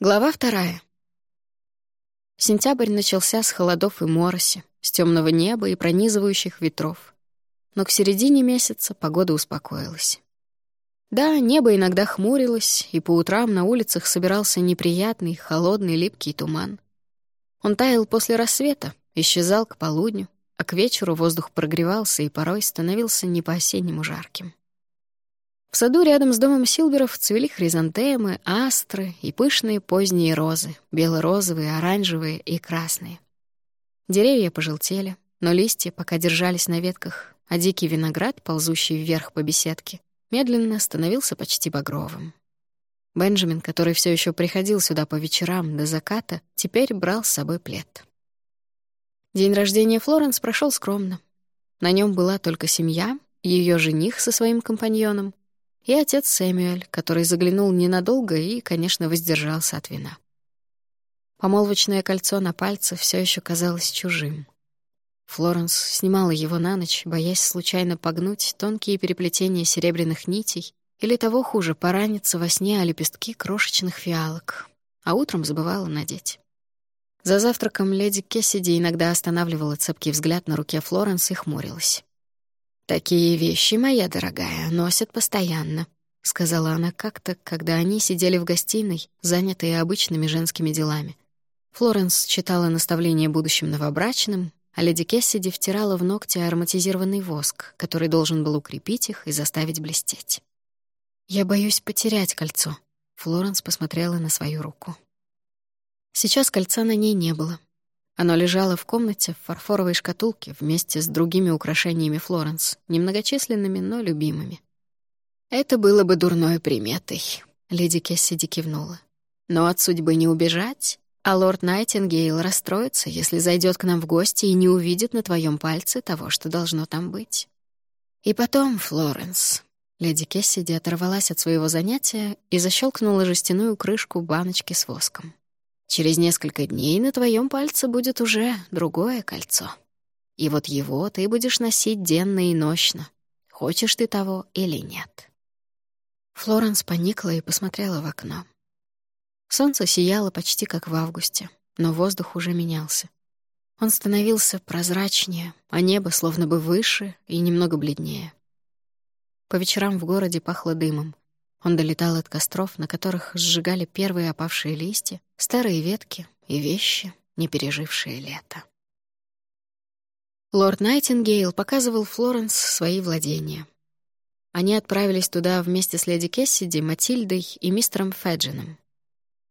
Глава вторая. Сентябрь начался с холодов и мороси, с темного неба и пронизывающих ветров. Но к середине месяца погода успокоилась. Да, небо иногда хмурилось, и по утрам на улицах собирался неприятный, холодный, липкий туман. Он таял после рассвета, исчезал к полудню, а к вечеру воздух прогревался и порой становился не по-осеннему жарким. В саду рядом с домом Силберов цвели хризантемы, астры и пышные поздние розы, бело-розовые, оранжевые и красные. Деревья пожелтели, но листья пока держались на ветках, а дикий виноград, ползущий вверх по беседке, медленно становился почти багровым. Бенджамин, который все еще приходил сюда по вечерам до заката, теперь брал с собой плед. День рождения Флоренс прошел скромно. На нем была только семья, ее жених со своим компаньоном и отец Сэмюэль, который заглянул ненадолго и, конечно, воздержался от вина. Помолвочное кольцо на пальце все еще казалось чужим. Флоренс снимала его на ночь, боясь случайно погнуть тонкие переплетения серебряных нитей или того хуже, пораниться во сне о лепестки крошечных фиалок, а утром забывала надеть. За завтраком леди Кессиди иногда останавливала цепкий взгляд на руке Флоренс и хмурилась. «Такие вещи, моя дорогая, носят постоянно», — сказала она как-то, когда они сидели в гостиной, занятые обычными женскими делами. Флоренс читала наставления будущим новобрачным, а леди Кессиди втирала в ногти ароматизированный воск, который должен был укрепить их и заставить блестеть. «Я боюсь потерять кольцо», — Флоренс посмотрела на свою руку. Сейчас кольца на ней не было, оно лежало в комнате в фарфоровой шкатулке вместе с другими украшениями Флоренс, немногочисленными, но любимыми. «Это было бы дурной приметой», — леди Кессиди кивнула. «Но от судьбы не убежать, а лорд Найтингейл расстроится, если зайдет к нам в гости и не увидит на твоем пальце того, что должно там быть. И потом, Флоренс...» Леди Кессиди оторвалась от своего занятия и защелкнула жестяную крышку баночки с воском. Через несколько дней на твоем пальце будет уже другое кольцо. И вот его ты будешь носить денно и нощно, хочешь ты того или нет. Флоренс поникла и посмотрела в окно. Солнце сияло почти как в августе, но воздух уже менялся. Он становился прозрачнее, а небо словно бы выше и немного бледнее. По вечерам в городе пахло дымом. Он долетал от костров, на которых сжигали первые опавшие листья, старые ветки и вещи, не пережившие лето. Лорд Найтингейл показывал Флоренс свои владения. Они отправились туда вместе с леди Кессиди, Матильдой и мистером Феджином.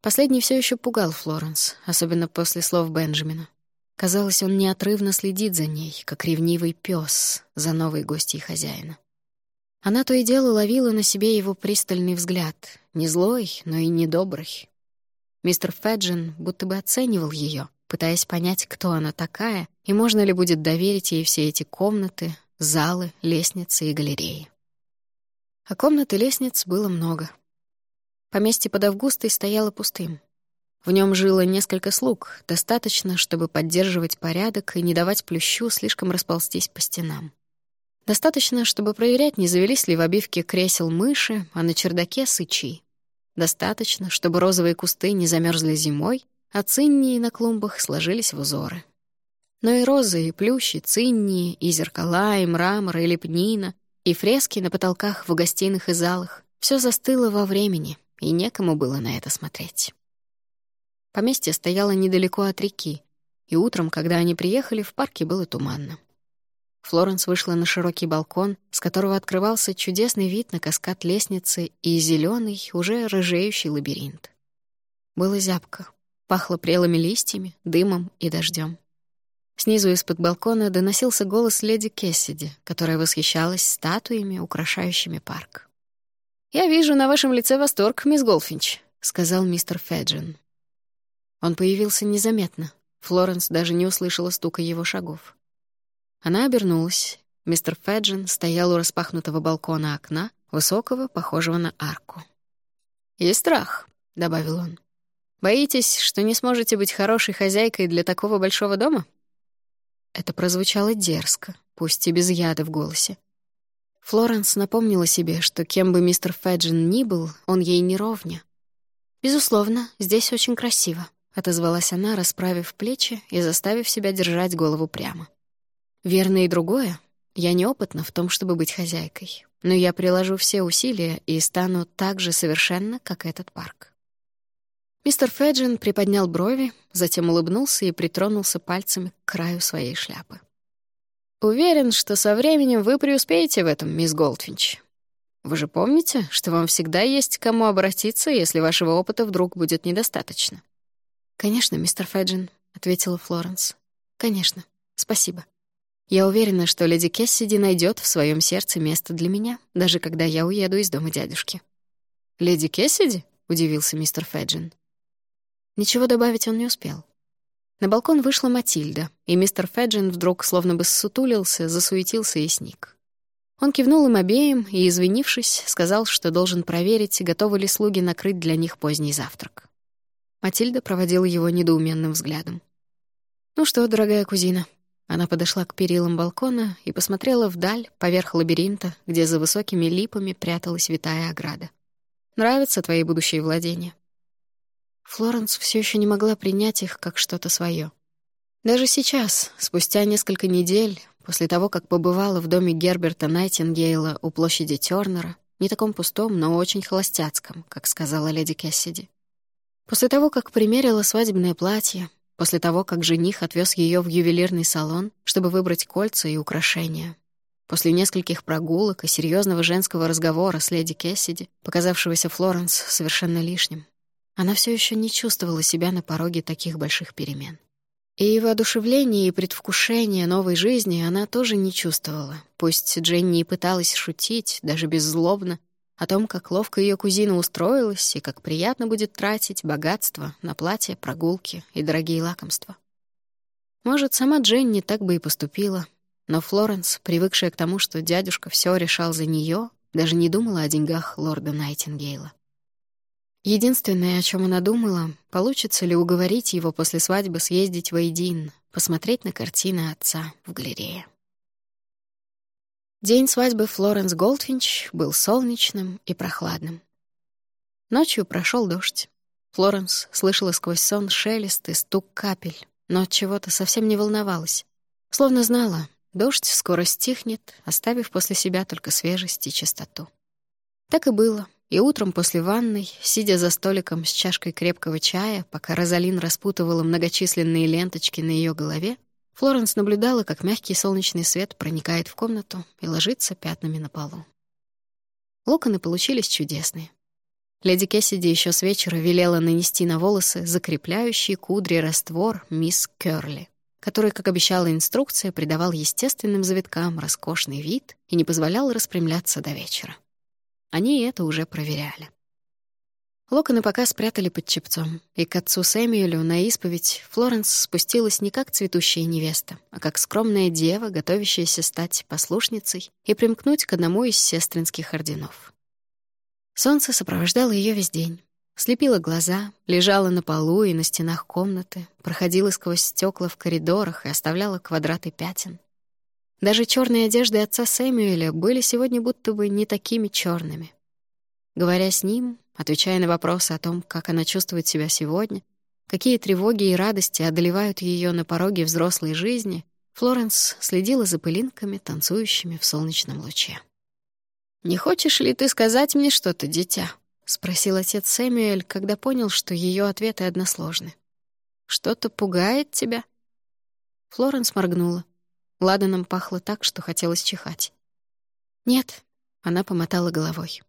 Последний все еще пугал Флоренс, особенно после слов Бенджамина. Казалось, он неотрывно следит за ней, как ревнивый пес за новой гостьей хозяина. Она то и дело ловила на себе его пристальный взгляд, не злой, но и недобрый. Мистер Феджин будто бы оценивал ее, пытаясь понять, кто она такая, и можно ли будет доверить ей все эти комнаты, залы, лестницы и галереи. А комнат и лестниц было много. Поместье под Августой стояло пустым. В нем жило несколько слуг, достаточно, чтобы поддерживать порядок и не давать плющу слишком расползтись по стенам. Достаточно, чтобы проверять, не завелись ли в обивке кресел мыши, а на чердаке — сычи. Достаточно, чтобы розовые кусты не замерзли зимой, а циннии на клумбах сложились в узоры. Но и розы, и плющи, циннии, и зеркала, и мрамор, и лепнина, и фрески на потолках в гостиных и залах — все застыло во времени, и некому было на это смотреть. Поместье стояло недалеко от реки, и утром, когда они приехали, в парке было туманно. Флоренс вышла на широкий балкон, с которого открывался чудесный вид на каскад лестницы и зеленый, уже рыжеющий лабиринт. Было зябко, пахло прелыми листьями, дымом и дождем. Снизу из-под балкона доносился голос леди Кессиди, которая восхищалась статуями, украшающими парк. «Я вижу на вашем лице восторг, мисс Голфинч», — сказал мистер Феджин. Он появился незаметно. Флоренс даже не услышала стука его шагов. Она обернулась. Мистер Феджин стоял у распахнутого балкона окна, высокого, похожего на арку. «И страх», — добавил он. «Боитесь, что не сможете быть хорошей хозяйкой для такого большого дома?» Это прозвучало дерзко, пусть и без яда в голосе. Флоренс напомнила себе, что кем бы мистер Феджин ни был, он ей не ровня. «Безусловно, здесь очень красиво», — отозвалась она, расправив плечи и заставив себя держать голову прямо. «Верно и другое. Я неопытна в том, чтобы быть хозяйкой, но я приложу все усилия и стану так же совершенно, как этот парк». Мистер Феджин приподнял брови, затем улыбнулся и притронулся пальцами к краю своей шляпы. «Уверен, что со временем вы преуспеете в этом, мисс Голдфинч. Вы же помните, что вам всегда есть к кому обратиться, если вашего опыта вдруг будет недостаточно?» «Конечно, мистер Феджин», — ответила Флоренс. «Конечно. Спасибо. Я уверена, что леди Кессиди найдет в своем сердце место для меня, даже когда я уеду из дома дядюшки». «Леди Кессиди?» — удивился мистер Феджин. Ничего добавить он не успел. На балкон вышла Матильда, и мистер Феджин вдруг словно бы ссутулился, засуетился и сник. Он кивнул им обеим и, извинившись, сказал, что должен проверить, готовы ли слуги накрыть для них поздний завтрак. Матильда проводила его недоуменным взглядом. «Ну что, дорогая кузина?» Она подошла к перилам балкона и посмотрела вдаль, поверх лабиринта, где за высокими липами пряталась витая ограда. «Нравятся твои будущие владения?» Флоренс все еще не могла принять их как что-то свое. Даже сейчас, спустя несколько недель, после того, как побывала в доме Герберта Найтингейла у площади Тёрнера, не таком пустом, но очень холостяцком, как сказала леди Кессиди. После того, как примерила свадебное платье, после того, как жених отвез ее в ювелирный салон, чтобы выбрать кольца и украшения, после нескольких прогулок и серьезного женского разговора с леди Кессиди, показавшегося Флоренс совершенно лишним, она все еще не чувствовала себя на пороге таких больших перемен. И воодушевление и предвкушение новой жизни она тоже не чувствовала. Пусть Дженни и пыталась шутить, даже беззлобно, о том, как ловко ее кузина устроилась и как приятно будет тратить богатство на платье, прогулки и дорогие лакомства. Может, сама Дженни так бы и поступила, но Флоренс, привыкшая к тому, что дядюшка все решал за нее, даже не думала о деньгах лорда Найтингейла. Единственное, о чем она думала, получится ли уговорить его после свадьбы съездить в Эйдин, посмотреть на картины отца в галерее. День свадьбы Флоренс Голдфинч был солнечным и прохладным. Ночью прошел дождь. Флоренс слышала сквозь сон шелест и стук капель, но от чего-то совсем не волновалась. Словно знала, дождь скоро стихнет, оставив после себя только свежесть и чистоту. Так и было. И утром после ванной, сидя за столиком с чашкой крепкого чая, пока Розалин распутывала многочисленные ленточки на ее голове, Флоренс наблюдала, как мягкий солнечный свет проникает в комнату и ложится пятнами на полу. Локоны получились чудесные. Леди Кессиди еще с вечера велела нанести на волосы закрепляющий кудри раствор мисс Кёрли, который, как обещала инструкция, придавал естественным завиткам роскошный вид и не позволял распрямляться до вечера. Они это уже проверяли. Локоны пока спрятали под чепцом, и к отцу Сэмюэлю на исповедь Флоренс спустилась не как цветущая невеста, а как скромная дева, готовящаяся стать послушницей и примкнуть к одному из сестринских орденов. Солнце сопровождало ее весь день. Слепило глаза, лежало на полу и на стенах комнаты, проходило сквозь стекла в коридорах и оставляло квадраты пятен. Даже черные одежды отца Сэмюэля были сегодня будто бы не такими черными. Говоря с ним, отвечая на вопросы о том, как она чувствует себя сегодня, какие тревоги и радости одолевают ее на пороге взрослой жизни, Флоренс следила за пылинками, танцующими в солнечном луче. «Не хочешь ли ты сказать мне что-то, дитя?» — спросил отец Сэмюэль, когда понял, что ее ответы односложны. «Что-то пугает тебя?» Флоренс моргнула. Ладаном пахло так, что хотелось чихать. «Нет», — она помотала головой.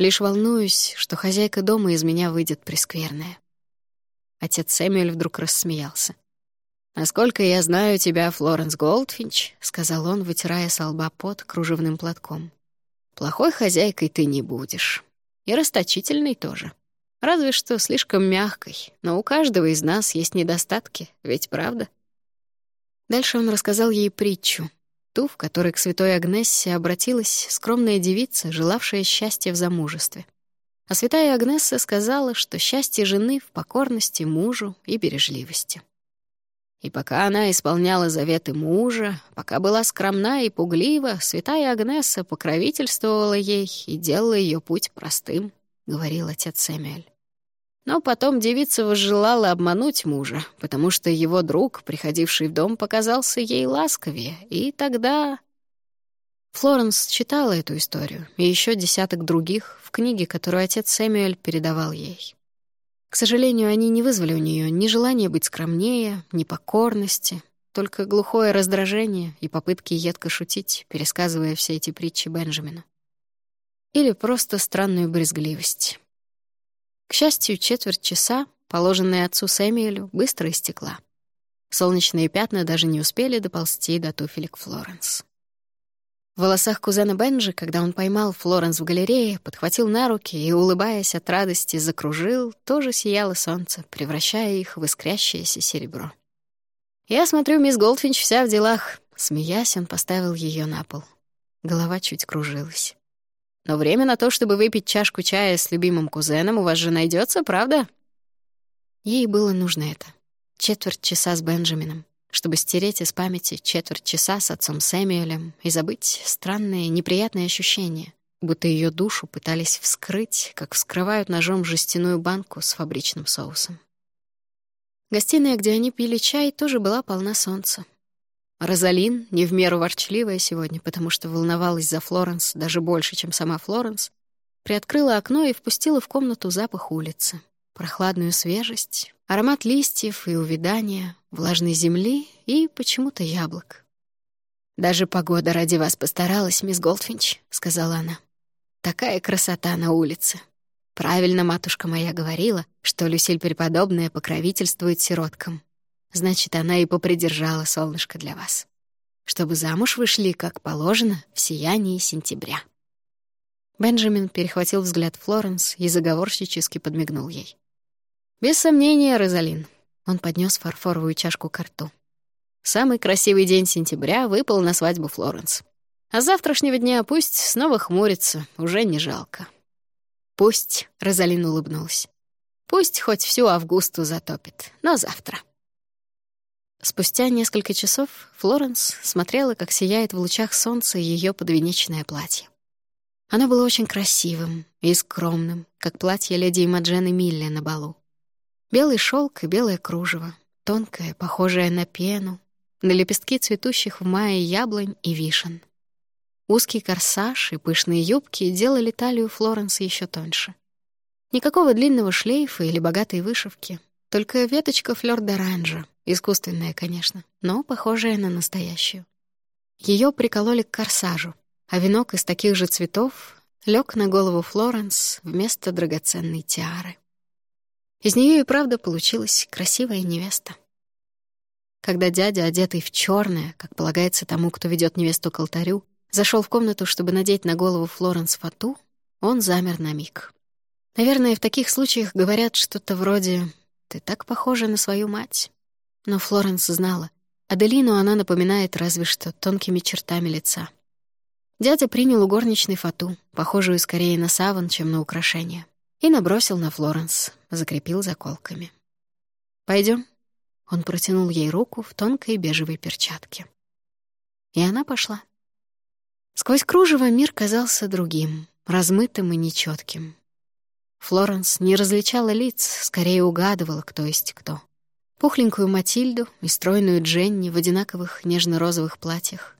«Лишь волнуюсь, что хозяйка дома из меня выйдет прескверная». Отец Сэмюэль вдруг рассмеялся. «Насколько я знаю тебя, Флоренс Голдфинч», — сказал он, вытирая с лба пот кружевным платком. «Плохой хозяйкой ты не будешь. И расточительной тоже. Разве что слишком мягкой, но у каждого из нас есть недостатки, ведь правда?» Дальше он рассказал ей притчу, ту, в которой к святой Агнессе обратилась скромная девица, желавшая счастья в замужестве. А святая Агнесса сказала, что счастье жены в покорности мужу и бережливости. И пока она исполняла заветы мужа, пока была скромна и пуглива, святая Агнесса покровительствовала ей и делала ее путь простым, — говорил отец Сэмюэль. Но потом девица возжелала обмануть мужа, потому что его друг, приходивший в дом, показался ей ласковее, и тогда... Флоренс читала эту историю и еще десяток других в книге, которую отец Сэмюэль передавал ей. К сожалению, они не вызвали у нее ни желания быть скромнее, ни покорности, только глухое раздражение и попытки едко шутить, пересказывая все эти притчи Бенджамину. Или просто странную брезгливость. К счастью, четверть часа, положенная отцу Сэмюэлю, быстро истекла. Солнечные пятна даже не успели доползти до туфелек Флоренс. В волосах кузена Бенджи, когда он поймал Флоренс в галерее, подхватил на руки и, улыбаясь от радости, закружил, тоже сияло солнце, превращая их в искрящееся серебро. «Я смотрю, мисс Голдфинч вся в делах». Смеясь, он поставил ее на пол. Голова чуть кружилась. Но время на то, чтобы выпить чашку чая с любимым кузеном, у вас же найдется, правда? Ей было нужно это. Четверть часа с Бенджамином, чтобы стереть из памяти четверть часа с отцом Сэмюэлем и забыть странные, неприятные ощущения, будто ее душу пытались вскрыть, как вскрывают ножом жестяную банку с фабричным соусом. Гостиная, где они пили чай, тоже была полна солнца. Розалин, не в меру ворчливая сегодня, потому что волновалась за Флоренс даже больше, чем сама Флоренс, приоткрыла окно и впустила в комнату запах улицы. Прохладную свежесть, аромат листьев и увядания, влажной земли и почему-то яблок. «Даже погода ради вас постаралась, мисс Голдфинч», — сказала она. «Такая красота на улице. Правильно матушка моя говорила, что Люсиль Преподобная покровительствует сироткам. Значит, она и попридержала солнышко для вас. Чтобы замуж вышли, как положено, в сиянии сентября. Бенджамин перехватил взгляд Флоренс и заговорщически подмигнул ей. «Без сомнения, Розалин». Он поднес фарфоровую чашку к рту. «Самый красивый день сентября выпал на свадьбу Флоренс. А завтрашнего дня пусть снова хмурится, уже не жалко». «Пусть», — Розалин улыбнулась. «Пусть хоть всю Августу затопит, но завтра». Спустя несколько часов Флоренс смотрела, как сияет в лучах солнца ее подвенечное платье. Оно было очень красивым и скромным, как платье леди Имаджены Милли на балу. Белый шелк и белое кружево, тонкое, похожее на пену, на лепестки цветущих в мае яблонь и вишен. Узкий корсаж и пышные юбки делали талию Флоренс еще тоньше. Никакого длинного шлейфа или богатой вышивки, только веточка флёр-д'оранжа, Искусственная, конечно, но похожая на настоящую. Ее прикололи к корсажу, а венок из таких же цветов лег на голову Флоренс вместо драгоценной тиары. Из нее и правда получилась красивая невеста. Когда дядя, одетый в черное, как полагается тому, кто ведет невесту к алтарю, зашел в комнату, чтобы надеть на голову Флоренс фату, он замер на миг. Наверное, в таких случаях говорят что-то вроде «ты так похожа на свою мать». Но Флоренс знала, Аделину она напоминает разве что тонкими чертами лица. Дядя принял у горничной фату, похожую скорее на саван, чем на украшение, и набросил на Флоренс, закрепил заколками. Пойдем. Он протянул ей руку в тонкой бежевой перчатке. И она пошла. Сквозь кружево мир казался другим, размытым и нечетким. Флоренс не различала лиц, скорее угадывала, кто есть кто пухленькую Матильду и стройную Дженни в одинаковых нежно-розовых платьях,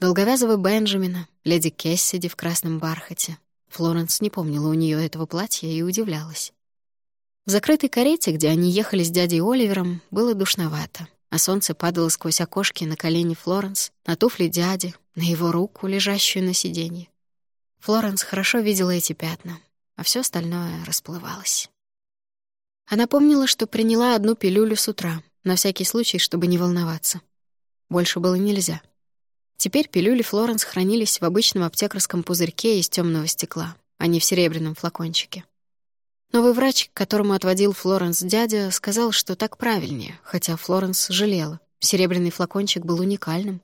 долговязого Бенджамина, леди Кессиди в красном бархате. Флоренс не помнила у нее этого платья и удивлялась. В закрытой карете, где они ехали с дядей Оливером, было душновато, а солнце падало сквозь окошки на колени Флоренс, на туфли дяди, на его руку, лежащую на сиденье. Флоренс хорошо видела эти пятна, а все остальное расплывалось. Она помнила, что приняла одну пилюлю с утра, на всякий случай, чтобы не волноваться. Больше было нельзя. Теперь пилюли Флоренс хранились в обычном аптекарском пузырьке из темного стекла, а не в серебряном флакончике. Новый врач, которому отводил Флоренс дядя, сказал, что так правильнее, хотя Флоренс жалела. Серебряный флакончик был уникальным,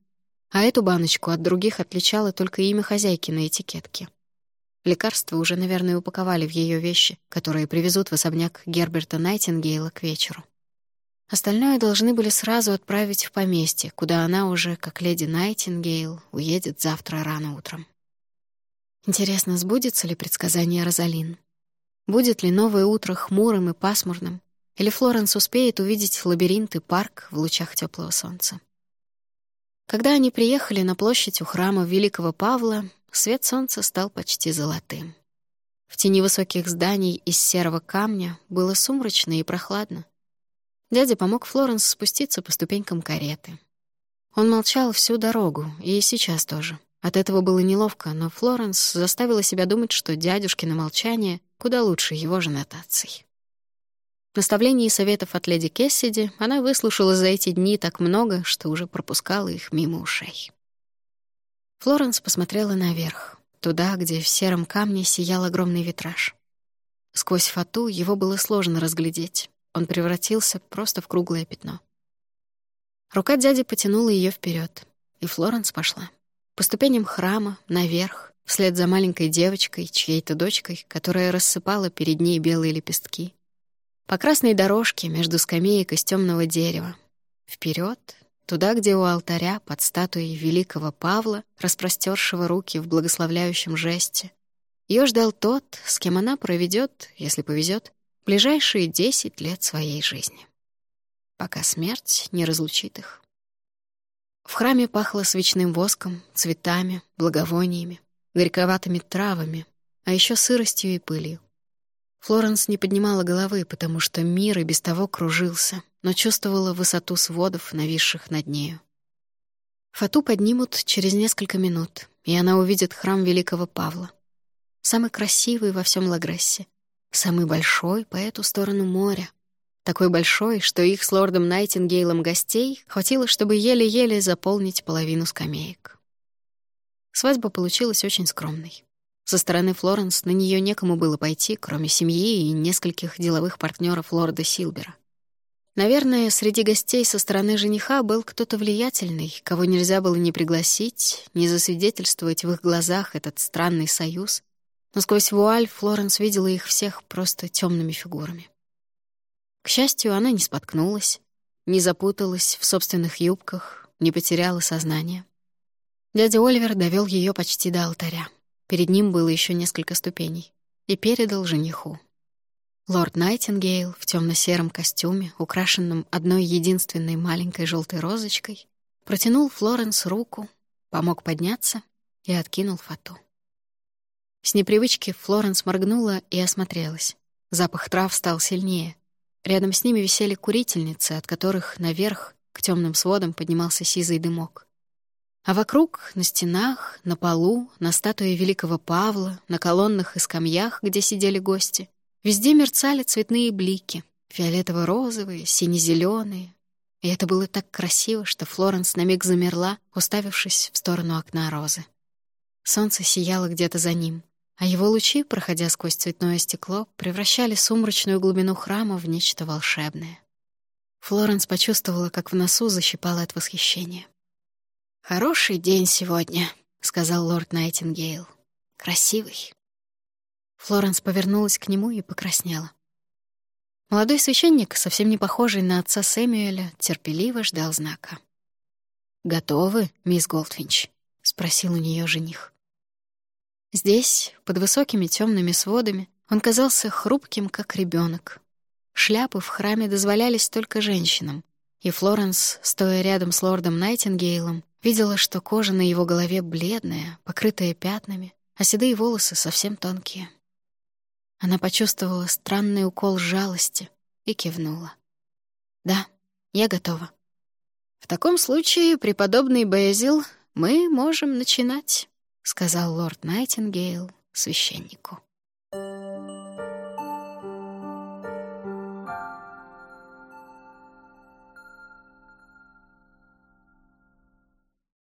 а эту баночку от других отличало только имя хозяйки на этикетке. Лекарства уже, наверное, упаковали в ее вещи, которые привезут в особняк Герберта Найтингейла к вечеру. Остальное должны были сразу отправить в поместье, куда она уже, как леди Найтингейл, уедет завтра рано утром. Интересно, сбудется ли предсказание Розалин? Будет ли новое утро хмурым и пасмурным, или Флоренс успеет увидеть лабиринт и парк в лучах теплого солнца. Когда они приехали на площадь у храма Великого Павла, свет солнца стал почти золотым. В тени высоких зданий из серого камня было сумрачно и прохладно. Дядя помог Флоренс спуститься по ступенькам кареты. Он молчал всю дорогу, и сейчас тоже. От этого было неловко, но Флоренс заставила себя думать, что дядюшкино молчание куда лучше его же нотаций. Наставлений и советов от леди Кессиди она выслушала за эти дни так много, что уже пропускала их мимо ушей. Флоренс посмотрела наверх, туда, где в сером камне сиял огромный витраж. Сквозь фату его было сложно разглядеть. Он превратился просто в круглое пятно. Рука дяди потянула ее вперед, и Флоренс пошла. По ступеням храма, наверх, вслед за маленькой девочкой, чьей-то дочкой, которая рассыпала перед ней белые лепестки — по красной дорожке между скамеек из темного дерева. Вперед, туда, где у алтаря под статуей великого Павла, распростершего руки в благословляющем жесте, ее ждал тот, с кем она проведет, если повезет, ближайшие десять лет своей жизни. Пока смерть не разлучит их. В храме пахло свечным воском, цветами, благовониями, горьковатыми травами, а еще сыростью и пылью. Флоренс не поднимала головы, потому что мир и без того кружился, но чувствовала высоту сводов, нависших над нею. Фату поднимут через несколько минут, и она увидит храм Великого Павла. Самый красивый во всем Лагрессе. Самый большой по эту сторону моря. Такой большой, что их с лордом Найтингейлом гостей хватило, чтобы еле-еле заполнить половину скамеек. Свадьба получилась очень скромной. Со стороны Флоренс на нее некому было пойти, кроме семьи и нескольких деловых партнеров лорда Силбера. Наверное, среди гостей со стороны жениха был кто-то влиятельный, кого нельзя было ни пригласить, ни засвидетельствовать в их глазах этот странный союз, но сквозь вуаль Флоренс видела их всех просто темными фигурами. К счастью, она не споткнулась, не запуталась в собственных юбках, не потеряла сознание. Дядя Оливер довел ее почти до алтаря. Перед ним было еще несколько ступеней. И передал жениху. Лорд Найтингейл в темно сером костюме, украшенном одной единственной маленькой желтой розочкой, протянул Флоренс руку, помог подняться и откинул фату. С непривычки Флоренс моргнула и осмотрелась. Запах трав стал сильнее. Рядом с ними висели курительницы, от которых наверх к темным сводам поднимался сизый дымок. А вокруг, на стенах, на полу, на статуе великого Павла, на колоннах и скамьях, где сидели гости, везде мерцали цветные блики, фиолетово-розовые, сине-зеленые. И это было так красиво, что Флоренс на миг замерла, уставившись в сторону окна розы. Солнце сияло где-то за ним, а его лучи, проходя сквозь цветное стекло, превращали сумрачную глубину храма в нечто волшебное. Флоренс почувствовала, как в носу защипало от восхищения. «Хороший день сегодня», — сказал лорд Найтингейл. «Красивый». Флоренс повернулась к нему и покраснела. Молодой священник, совсем не похожий на отца Сэмюэля, терпеливо ждал знака. «Готовы, мисс Голдфинч?» — спросил у нее жених. Здесь, под высокими темными сводами, он казался хрупким, как ребенок. Шляпы в храме дозволялись только женщинам, и Флоренс, стоя рядом с лордом Найтингейлом, Видела, что кожа на его голове бледная, покрытая пятнами, а седые волосы совсем тонкие. Она почувствовала странный укол жалости и кивнула. «Да, я готова». «В таком случае, преподобный Бэзил, мы можем начинать», — сказал лорд Найтингейл священнику.